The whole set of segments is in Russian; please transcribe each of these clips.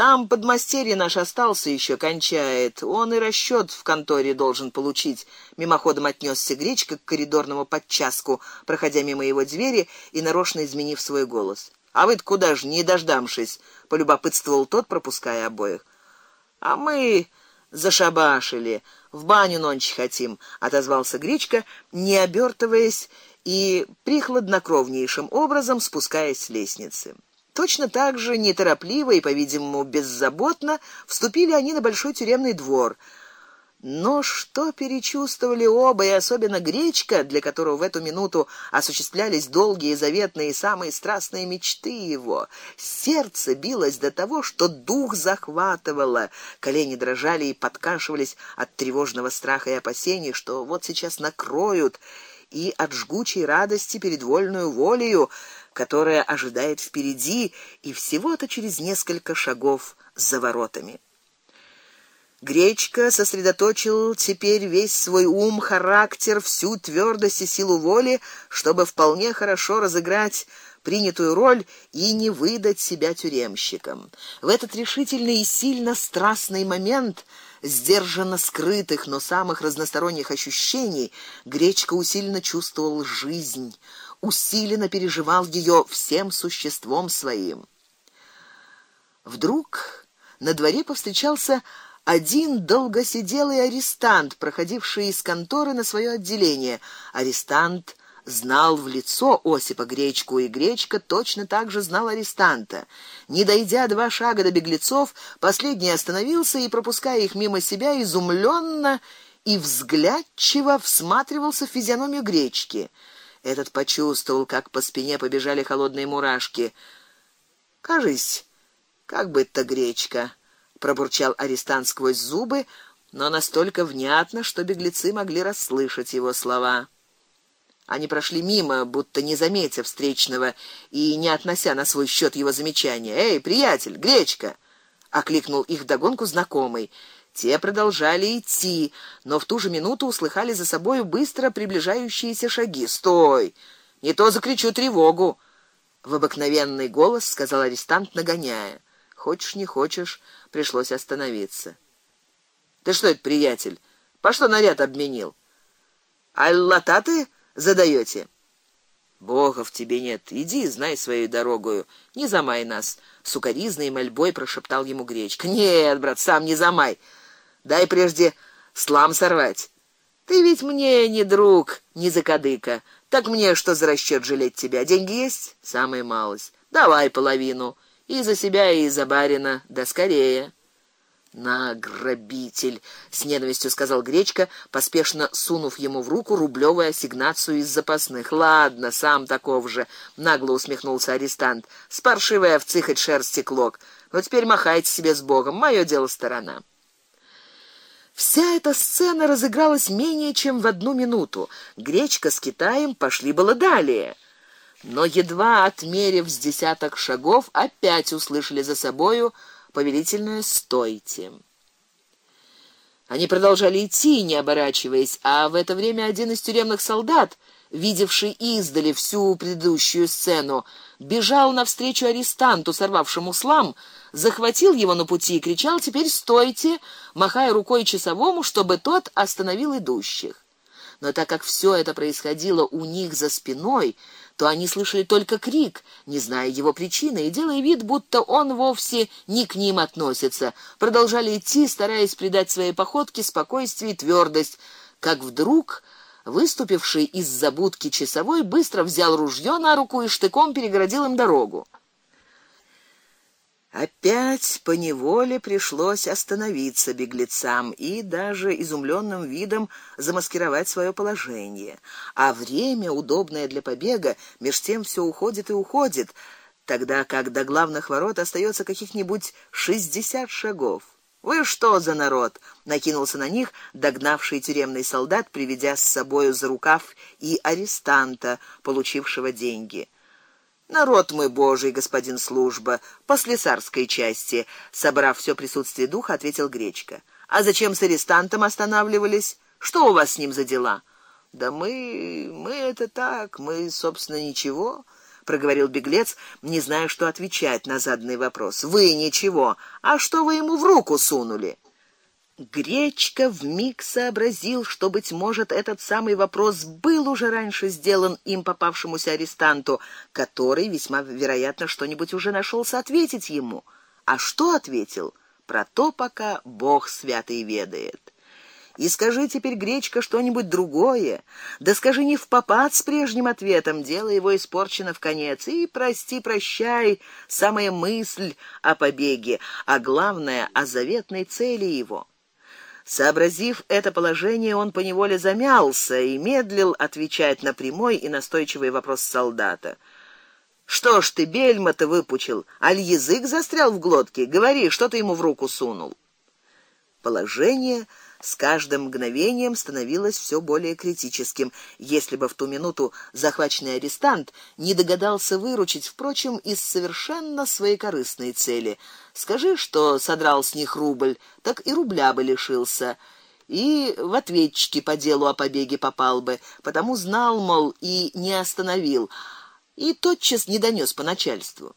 Там подмастерье наш остался еще кончает. Он и расчет в конторе должен получить. Мимоходом отнесся Гречка к коридорному подчаску, проходя мимо его двери и нарочно изменив свой голос. А вы куда ж не дождавшись, полюбопытствовал тот, пропуская обоих. А мы зашабашили, в баню нонче хотим, отозвался Гречка, не обертываясь и прихладнокровнейшим образом спускаясь с лестницы. Точно так же неторопливо и, по-видимому, беззаботно вступили они на большой тюремный двор. Но что перечувствовали оба, и особенно Гречка, для которого в эту минуту осуществлялись долгие, заветные и самые страстные мечты его. Сердце билось до того, что дух захватывало, колени дрожали и подкашивались от тревожного страха и опасений, что вот сейчас накроют, и от жгучей радости перед вольную волею которая ожидает впереди и всего-то через несколько шагов за воротами. Гречка сосредоточил теперь весь свой ум, характер, всю твердость и силу воли, чтобы вполне хорошо разыграть принятую роль и не выдать себя тюремщикам. В этот решительный и сильно страстный момент сдержанно скрытых, но самых разносторонних ощущений, Гречка усиленно чувствовал жизнь, усиленно переживал ее всем существом своим. Вдруг на дворе повстречался один долгосиделый арестант, проходивший из конторы на свое отделение. Арестант знал в лицо Осипа Гречку, и Гречка точно так же знал арестанта. Не дойдя два шага до беглецов, последний остановился и, пропуская их мимо себя, изумленно и взглядчиво всматривался в физиономию Гречки. Этот почувствовал, как по спине побежали холодные мурашки. Кажись, как бы это гречка, пробурчал арестант сквозь зубы, но настолько внятно, что беглецы могли расслышать его слова. Они прошли мимо, будто не заметив встречного и не относя на свой счет его замечания. "Эй, приятель, гречка!" окликнул их догонку знакомый. Те продолжали идти, но в ту же минуту услыхали за собой быстро приближающиеся шаги. "Стой! Не то закричу тревогу!" в обыкновенный голос сказал арестант, нагоняя. Хочешь не хочешь, пришлось остановиться. Ты что это, приятель? По что наряд обменил? Аллата ты задаёте? Бога в тебе нет. Иди, знай свою дорогу, не замай нас, сукаризной мольбой прошептал ему Гречка. Нет, брат, сам не замай. Дай прежде слам сорвать. Ты ведь мне не друг, не закадыка. Так мне что за расчёт жалеть тебя? Деньги есть? Самая малость. Давай половину. И за себя, и за барина, да скорее. На грабитель, с ненавистью сказал Гречка, поспешно сунув ему в руку рублевую ассигнацию из запасных. Ладно, сам таков же, нагло усмехнулся арестант. С паршивой овцы хоть шерсти клок. Но теперь махайте себе с богом, моё дело сторона. Вся эта сцена разыгралась менее чем в одну минуту. Гречка с Китаем пошли было далее, но едва отмерив с десяток шагов, опять услышали за собою повелительное стойте. Они продолжали идти, не оборачиваясь, а в это время один из тюремных солдат, видевший издали всю предыдущую сцену, бежал навстречу арестанту, сорвавшему слам, захватил его на пути и кричал: "Теперь стойте!", махая рукой часовому, чтобы тот остановил идущих. Но так как все это происходило у них за спиной, то они слышали только крик, не зная его причины, и делая вид, будто он вовсе не к ним относится, продолжали идти, стараясь придать своей походке спокойствие и твердость, как вдруг выступивший из забудки часовой быстро взял ружье на руку и штыком перегородил им дорогу. Опять по неволе пришлось остановиться беглецам и даже изумленным видом замаскировать свое положение. А время, удобное для побега, меж тем все уходит и уходит, тогда как до главных ворот остается каких-нибудь шестьдесят шагов. Вы что за народ? накинулся на них догнавший тюремный солдат, приведя с собою за рукав и арестанта, получившего деньги. Народ мой Божий, господин служба, по слесарской части, собрав все присутствие духа, ответил Гречка. А зачем с арестантом останавливались? Что у вас с ним за дела? Да мы, мы это так, мы, собственно, ничего проговорил беглец, не зная, что отвечать на заданный вопрос. Вы ничего. А что вы ему в руку сунули? Гречка вмиг сообразил, что быть может этот самый вопрос был уже раньше сделан им попавшемуся арестанту, который весьма вероятно что-нибудь уже нашелся ответить ему. А что ответил? Про то пока Бог святый ведает. И скажи теперь гречка что-нибудь другое. Да скажи не в попад с прежним ответом, дело его испорчено в конец. И прости, прощай, самая мысль о побеге, а главное о заветной цели его. Сообразив это положение, он поневоле замялся и медлил отвечать на прямой и настойчивый вопрос солдата. Что ж ты бельма-то выпучил, аль язык застрял в глотке? Говори, что ты ему в руку сунул. Положение с каждым мгновением становилось все более критическим. Если бы в ту минуту захваченный арестант не догадался выручить, впрочем, из совершенно своекорыстной цели. Скажи, что содрал с них рубль, так и рубля бы лишился. И в ответчики по делу о побеге попал бы, потому знал, мол, и не остановил, и тотчас не донес по начальству.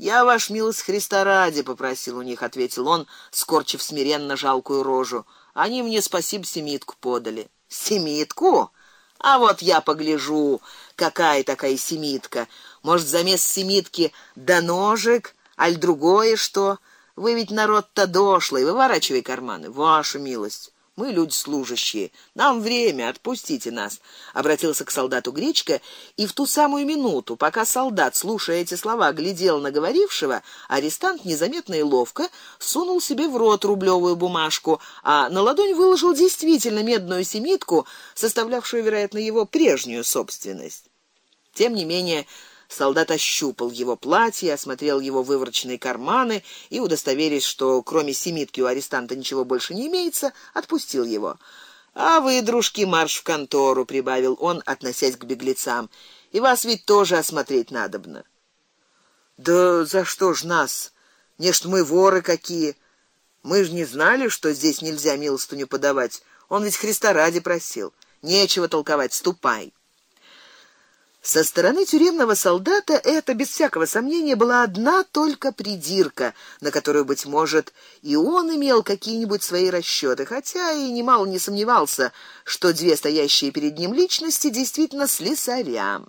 Я ваш милость Христа ради попросил у них, ответил он, скорчив смиренно жалкую рожу. Они мне спасибо семитку подали. Семитку? А вот я погляжу, какая такая семитка. Может, замес семитки да ножик, аль другое что? Вы ведь народ-то дошлый, выворачивай карманы, ваша милость. Мы люди служащие. Нам время, отпустите нас, обратился к солдату Гречка, и в ту самую минуту, пока солдат, слушая эти слова, глядел на говорившего, арестант незаметно и ловко сунул себе в рот рублевую бумажку, а на ладонь выложил действительно медную семитку, составлявшую, вероятно, его прежнюю собственность. Тем не менее, Солдат ощупал его платье, осмотрел его вывороченные карманы и, удостоверясь, что кроме семитки у арестанта ничего больше не имеется, отпустил его. А вы, дружки, марш в контору, прибавил он, относясь к беглецам. И вас ведь тоже осмотреть надобно. Да за что ж нас? Не что мы воры какие. Мы ж не знали, что здесь нельзя милостыню подавать. Он ведь Христа ради просил. Нечего толковать, ступай. Со стороны тюремного солдата это без всякого сомнения была одна только придирка, на которую быть может и он имел какие-нибудь свои расчёты, хотя и немало не сомневался, что две стоящие перед ним личности действительно слесаря.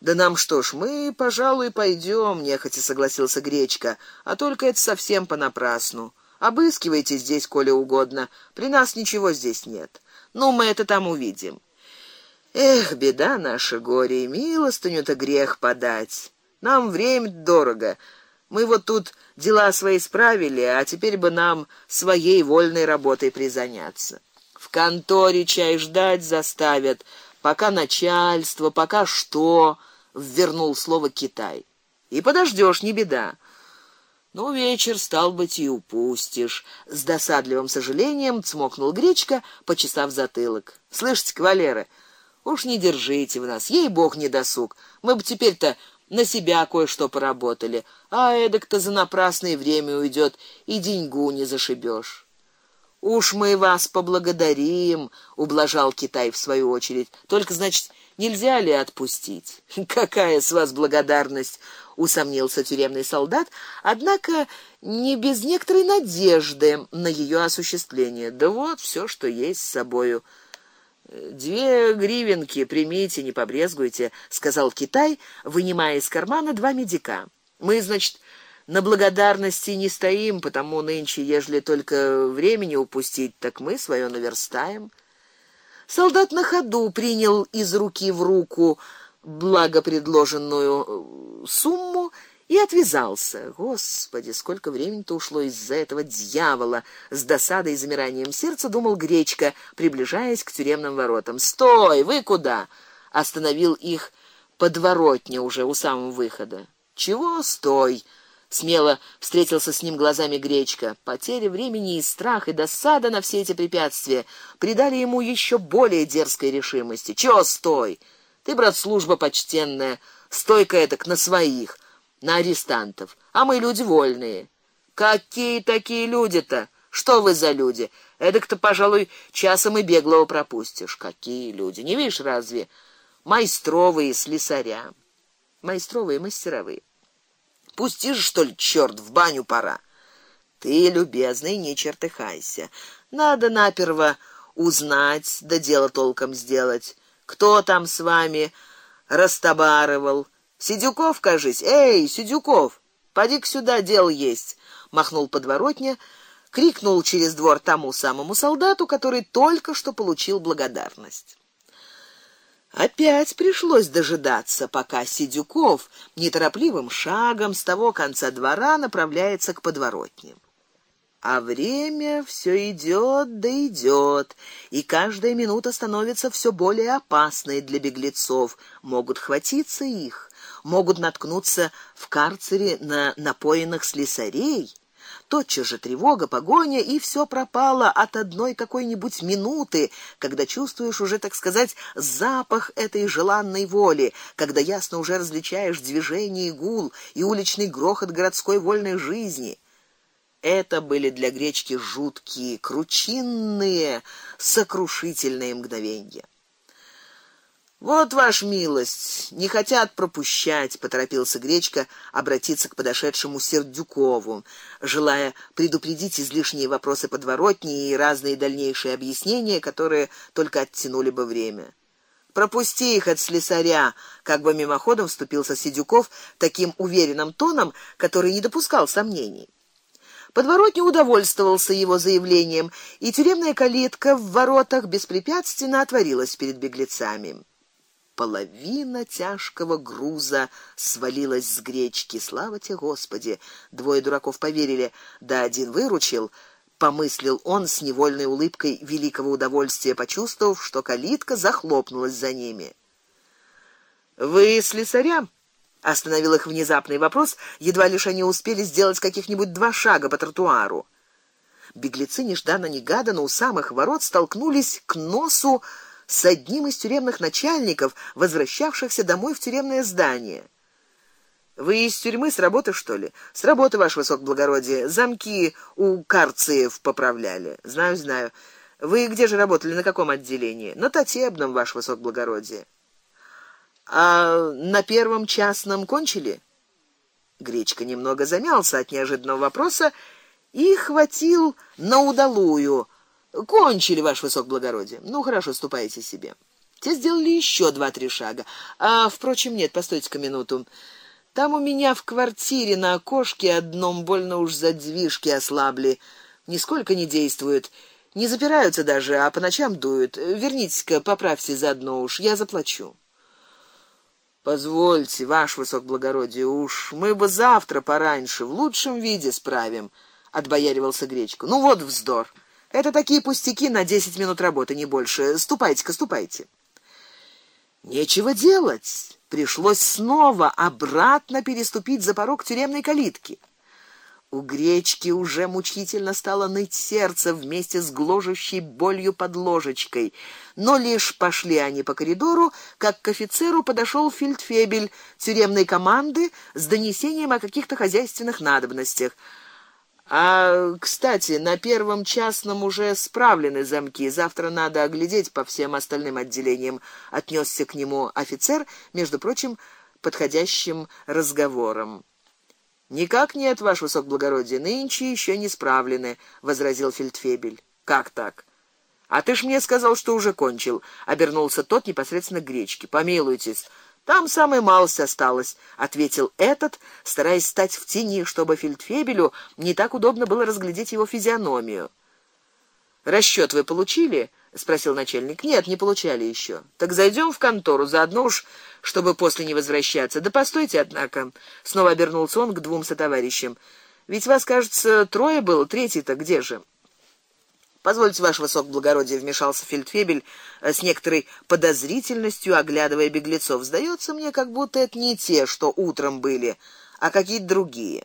Да нам что ж, мы, пожалуй, пойдём, нехотя согласился Гречка, а только это совсем понапрасну. Обыскивайте здесь, коли угодно. При нас ничего здесь нет. Ну мы это там увидим. Эх, беда наша горе, и милостыню-то грех подать. Нам время дорого. Мы вот тут дела свои справили, а теперь бы нам своей вольной работой призаняться. В конторе чай ждать заставят, пока начальство, пока что, ввернул слово Китай. И подождешь, не беда. Ну вечер стал быть и упустишь. С досадливым сожалением цмокнул Гречка, почесав затылок. Слышите, кавалеры, Уж не держите в нас, ей-бог не досуг. Мы бы теперь-то на себя кое-что поработали, а эдак-то за напрасное время уйдет и деньгу не зашибешь. Уж мы вас поблагодарим, ублажал Китай в свою очередь. Только, значит, нельзя ли отпустить? Какая с вас благодарность, усомнился тюремный солдат, однако не без некоторой надежды на ее осуществление. Да вот все, что есть с собою. Две гривенки примите, не побрезгуйте, сказал Китай, вынимая из кармана два медика. Мы, значит, на благодарности не стоим, потому нынче, ежели только времени упустить, так мы свое наверстаем. Солдат на ходу принял из руки в руку благо предложенную сумму и отвязался. Господи, сколько времени-то ушло из-за этого дьявола, с досадой и замиранием сердца думал Гречка, приближаясь к тюремным воротам. "Стой, вы куда?" остановил их подворотня уже у самого выхода. "Чего стой?" смело встретился с ним глазами Гречка. Потеря времени и страх и досада на все эти препятствия придали ему еще более дерзкой решимости. "Чего стой? Ты брат служба почтенная, стойка это на своих на арестантов, а мы люди вольные. Какие такие люди-то? Что вы за люди? Эдак-то, пожалуй, часом и беглого пропустишь. Какие люди? Не видишь разве? майстровые слесаря. Майстровые, мастеровые. Пусти же, что ли, черт, в баню пора. Ты, любезный, не чертыхайся. Надо наперво узнать, да дело толком сделать. Кто там с вами растобарывал? Сидюков, кажись. Эй, Сидюков, поди к сюда, дел есть. Махнул подворотня, крикнул через двор тому самому солдату, который только что получил благодарность. Опять пришлось дожидаться, пока Сидюков неторопливым шагом с того конца двора направляется к подворотне. А время все идет, да идет, и каждая минута становится все более опасной для беглецов. Могут хватиться их, могут наткнуться в карцере на напоенных слесарей. Тотчас же тревога, погоня, и все пропало от одной какой-нибудь минуты, когда чувствуешь уже, так сказать, запах этой желанной воли, когда ясно уже различаешь движение и гул и уличный грохот городской вольной жизни. Это были для гречки жуткие, кручинные, сокрушительные мгновения. Вот ваш милость, не хотят пропущать, поторопился Гречка обратиться к подошедшему Сердюкову, желая предупредить излишние вопросы подворотни и разные дальнейшие объяснения, которые только оттянули бы время. Пропусти их от слесаря, как бы мимоходом вступился Сидюков таким уверенным тоном, который не допускал сомнений. Подворотня удовольствовался его заявлением, и тюремная калитка в воротах беспрепятственно отворилась перед беглецами. Половина тяжкого груза свалилась с гречки. Слава тебе, Господи. Двое дураков поверили, да один выручил, помыслил он с невольной улыбкой великого удовольствия, почувствовав, что калитка захлопнулась за ними. Вы слесаря? Остановил их внезапный вопрос, едва лишь они успели сделать каких-нибудь два шага по тротуару. Беглецы нежданно-негаданно у самых ворот столкнулись к носу с одним из тюремных начальников, возвращавшихся домой в тюремное здание. Вы из тюрьмы с работы, что ли? С работы, ваше высокоблагородие. Замки у карцеев поправляли. Знаю, знаю. Вы где же работали, на каком отделении? На татебном, ваше высокоблагородие. А на первом частном кончили? Гречка немного замялся от неожиданного вопроса и хватил на удалую. Кончили, ваше высокоблагородие. Ну хорошо, ступайте себе. Те сделали еще два-три шага. А впрочем, нет, постойте-ка минуту. Там у меня в квартире на окошке одном больно уж задвижки ослабли. Нисколько не действуют. Не запираются даже, а по ночам дуют. Вернитесь-ка, поправьте заодно уж, я заплачу. Позвольте, ваше высокоблагородие, уж мы бы завтра пораньше в лучшем виде справим, отбояривался Гречка. Ну вот вздор. Это такие пустяки на десять минут работы, не больше. Ступайте-ка, ступайте. Нечего делать. Пришлось снова обратно переступить за порог тюремной калитки. У гречки уже мучительно стало ныть сердце вместе с гложущей болью под ложечкой. Но лишь пошли они по коридору, как к офицеру подошел фельдфебель тюремной команды с донесением о каких-то хозяйственных надобностях. А, кстати, на первом частном уже справлены замки. Завтра надо оглядеть по всем остальным отделениям. Отнесся к нему офицер, между прочим, подходящим разговором. Никак нет, ваше высокоблагородие, нынче еще не справлены, возразил фельдфебель. Как так? А ты ж мне сказал, что уже кончил, обернулся тот непосредственно к гречке. Помилуйтесь, там самое малость осталось, ответил этот, стараясь стать в тени, чтобы фельдфебелю не так удобно было разглядеть его физиономию. Расчет вы получили? спросил начальник. Нет, не получали еще. Так зайдем в контору, заодно уж чтобы после не возвращаться. Да постойте, однако, снова обернулся он к двум сотоварищам. Ведь вас, кажется, трое было, третий-то где же? Позвольте, ваше высокоблагородие, вмешался фельдфебель э, с некоторой подозрительностью, оглядывая беглецов. Сдается мне, как будто это не те, что утром были, а какие-то другие.